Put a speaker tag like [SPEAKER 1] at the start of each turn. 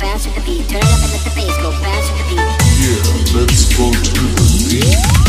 [SPEAKER 1] fast with the beat. Turn it up and let the bass go fast with the beat.
[SPEAKER 2] Yeah, let's go to the beat.